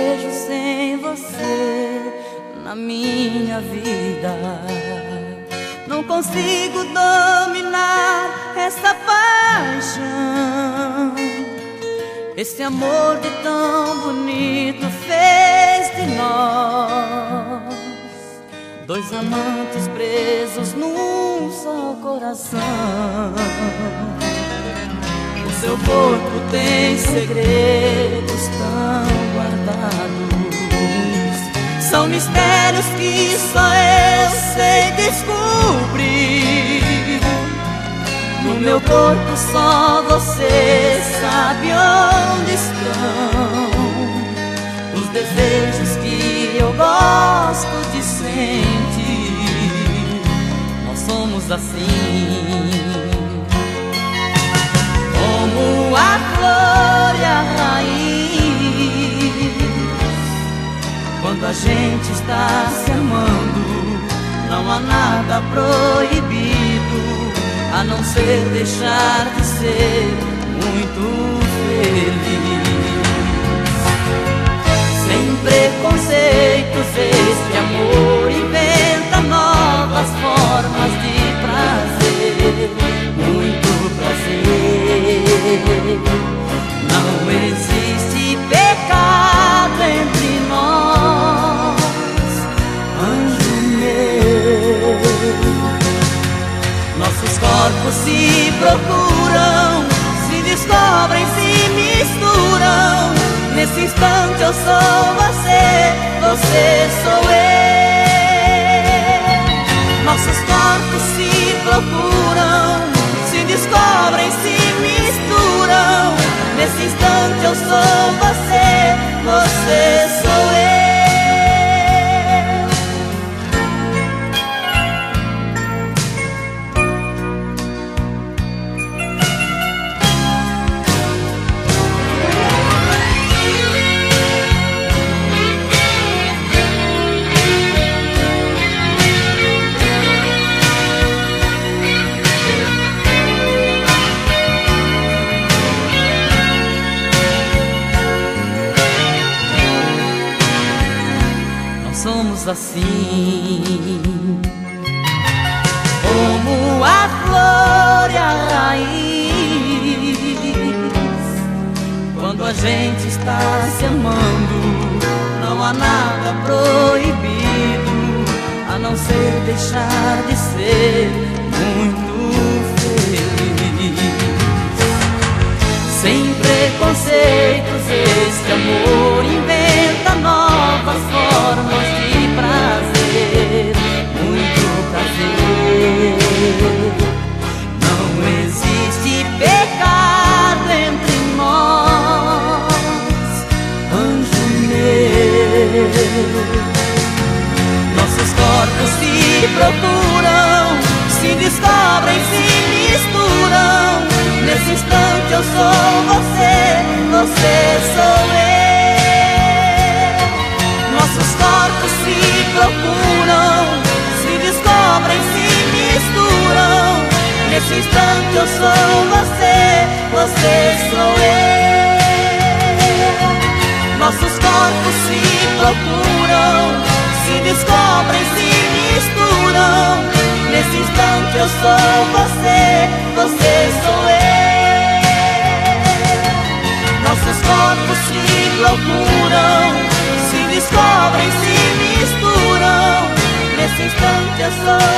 vejo sem você na minha vida. Não consigo dominar essa paixão. Esse amor de tão bonito fez de nós dois amantes presos num só coração. O seu corpo tem segredo são mistérios que só eu sei descobrir. No meu corpo só você sabe onde estão os desejos que eu gosto de sentir. Nós somos assim. Gente está se amando, não há nada proibido a não ser deixar de ser muito feliz. Sem preconceitos, este corpos se procuram, se descobrem, se misturam. Nesse instante eu sou você, você sou eu. Somos assim. Como a flor e a raiz Quando a gente está se amando Não há nada proibido A não ser deixar de ser muito feliz. Sem preconceitos, Nossos corpos se procuram, se descobrem, se misturam. Nesse instante eu sou você, você sou eu. Nossos corpos se procuram, se descobrem, se misturam. Nesse instante eu sou você, você sou eu. Nossos corpos se procuram, se descobrem, se misturam. Nesse instante eu sou você, você sou eu. Nossos corpos se procuram, se descobrem, se misturam. Nesse instante eu sou